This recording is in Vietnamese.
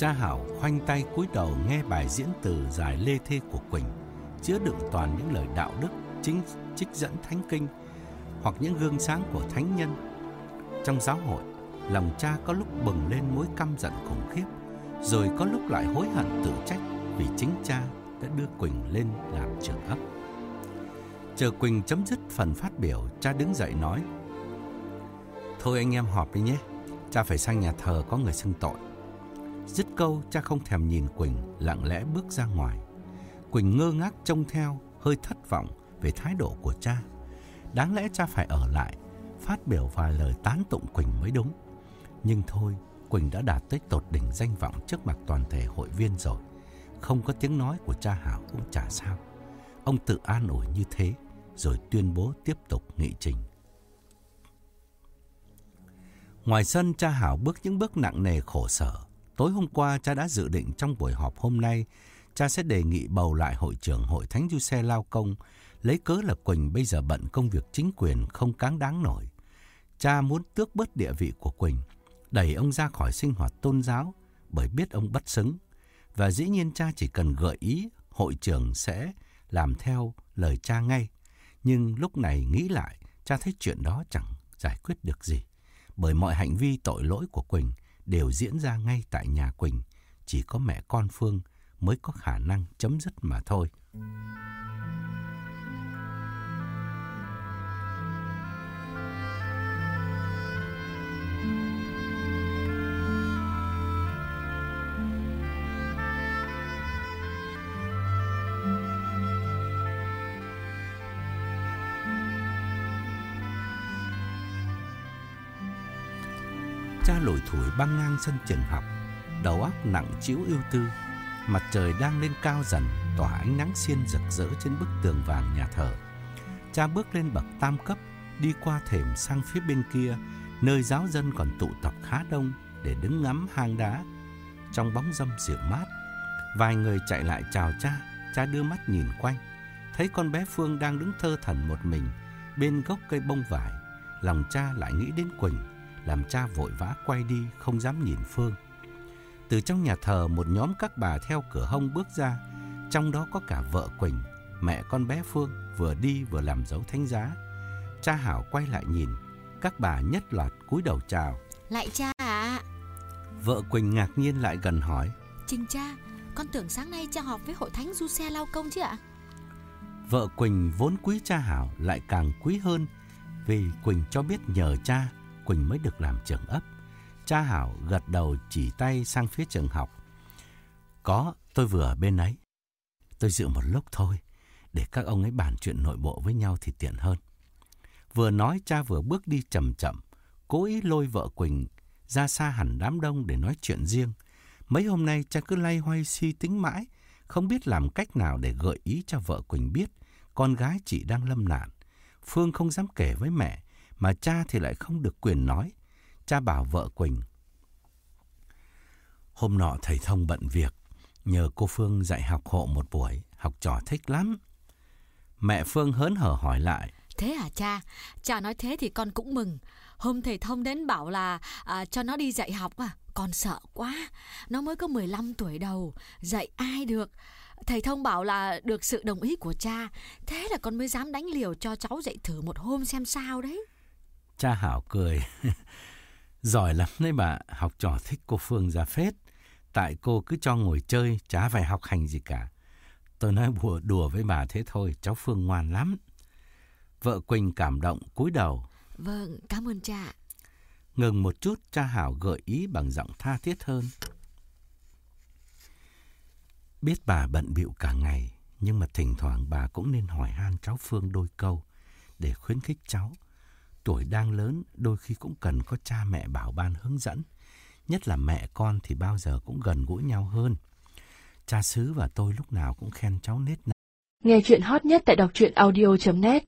Cha Hảo khoanh tay cúi đầu nghe bài diễn từ dài lê thê của Quỳnh, chứa đựng toàn những lời đạo đức, chính trích dẫn thánh kinh hoặc những gương sáng của thánh nhân. Trong giáo hội, lòng cha có lúc bừng lên mối căm giận khủng khiếp, rồi có lúc lại hối hận tự trách vì chính cha đã đưa Quỳnh lên làm trưởng ấp. Chờ Quỳnh chấm dứt phần phát biểu, cha đứng dậy nói: "Thôi anh em họp đi nhé, cha phải sang nhà thờ có người xưng tội." Dứt câu, cha không thèm nhìn Quỳnh, lặng lẽ bước ra ngoài. Quỳnh ngơ ngác trông theo, hơi thất vọng về thái độ của cha. Đáng lẽ cha phải ở lại, phát biểu vài lời tán tụng Quỳnh mới đúng. Nhưng thôi, Quỳnh đã đạt tới tột đỉnh danh vọng trước mặt toàn thể hội viên rồi. Không có tiếng nói của cha Hảo cũng chả sao. Ông tự an ủi như thế, rồi tuyên bố tiếp tục nghị trình. Ngoài sân, cha Hảo bước những bước nặng nề khổ sở. Tối hôm qua, cha đã dự định trong buổi họp hôm nay, cha sẽ đề nghị bầu lại hội trưởng hội Thánh Du Xe Lao Công, lấy cớ là Quỳnh bây giờ bận công việc chính quyền không cáng đáng nổi. Cha muốn tước bớt địa vị của Quỳnh, đẩy ông ra khỏi sinh hoạt tôn giáo bởi biết ông bất xứng. Và dĩ nhiên cha chỉ cần gợi ý hội trưởng sẽ làm theo lời cha ngay. Nhưng lúc này nghĩ lại, cha thấy chuyện đó chẳng giải quyết được gì. Bởi mọi hành vi tội lỗi của Quỳnh đều diễn ra ngay tại nhà Quỳnh. Chỉ có mẹ con Phương mới có khả năng chấm dứt mà thôi. Cha lủi thủi băng ngang sân trường học, đầu óc nặng chịu ưu tư. Mặt trời đang lên cao dần, tỏa ánh nắng xiên rực rỡ trên bức tường vàng nhà thờ. Cha bước lên bậc tam cấp, đi qua thềm sang phía bên kia, nơi giáo dân còn tụ tập khá đông để đứng ngắm hang đá. Trong bóng râm dịu mát, vài người chạy lại chào cha, cha đưa mắt nhìn quanh. Thấy con bé Phương đang đứng thơ thần một mình bên gốc cây bông vải, lòng cha lại nghĩ đến Quỳnh làm cha vội vã quay đi, không dám nhìn Phương. Từ trong nhà thờ, một nhóm các bà theo cửa hông bước ra, trong đó có cả vợ Quỳnh, mẹ con bé Phương, vừa đi vừa làm dấu thánh giá. Cha Hảo quay lại nhìn, các bà nhất loạt cúi đầu chào. Lại cha ạ. Vợ Quỳnh ngạc nhiên lại gần hỏi. Trình cha, con tưởng sáng nay cha họp với hội thánh du xe lao công chứ ạ? Vợ Quỳnh vốn quý cha Hảo lại càng quý hơn vì Quỳnh cho biết nhờ cha Quỳnh mới được làm trưởng ấp. Cha Hảo gật đầu chỉ tay sang phía trường học. Có, tôi vừa ở bên ấy. Tôi dự một lúc thôi, để các ông ấy bàn chuyện nội bộ với nhau thì tiện hơn. Vừa nói cha vừa bước đi chậm chậm, cố ý lôi vợ Quỳnh ra xa hẳn đám đông để nói chuyện riêng. Mấy hôm nay cha cứ lay hoay suy tính mãi, không biết làm cách nào để gợi ý cho vợ Quỳnh biết con gái chị đang lâm nạn. Phương không dám kể với mẹ, mà cha thì lại không được quyền nói. Cha bảo vợ Quỳnh. Hôm nọ thầy Thông bận việc, nhờ cô Phương dạy học hộ một buổi, học trò thích lắm. Mẹ Phương hớn hở hỏi lại. Thế à cha? Cha nói thế thì con cũng mừng. Hôm thầy Thông đến bảo là à, cho nó đi dạy học à. Con sợ quá. Nó mới có 15 tuổi đầu. Dạy ai được. Thầy Thông bảo là được sự đồng ý của cha. Thế là con mới dám đánh liều cho cháu dạy thử một hôm xem sao đấy. Cha Hảo cười. Giỏi lắm đấy bà, học trò thích cô Phương ra phết. Tại cô cứ cho ngồi chơi, chả phải học hành gì cả. Tôi nói đùa, đùa với bà thế thôi, cháu Phương ngoan lắm. Vợ Quỳnh cảm động, cúi đầu. Vâng, cảm ơn cha. Ngừng một chút, cha Hảo gợi ý bằng giọng tha thiết hơn. Biết bà bận bịu cả ngày, nhưng mà thỉnh thoảng bà cũng nên hỏi han cháu Phương đôi câu để khuyến khích cháu. Tuổi đang lớn, đôi khi cũng cần có cha mẹ bảo ban hướng dẫn. Nhất là mẹ con thì bao giờ cũng gần gũi nhau hơn. Cha xứ và tôi lúc nào cũng khen cháu nết na. Nghe chuyện hot nhất tại đọc truyện audio.net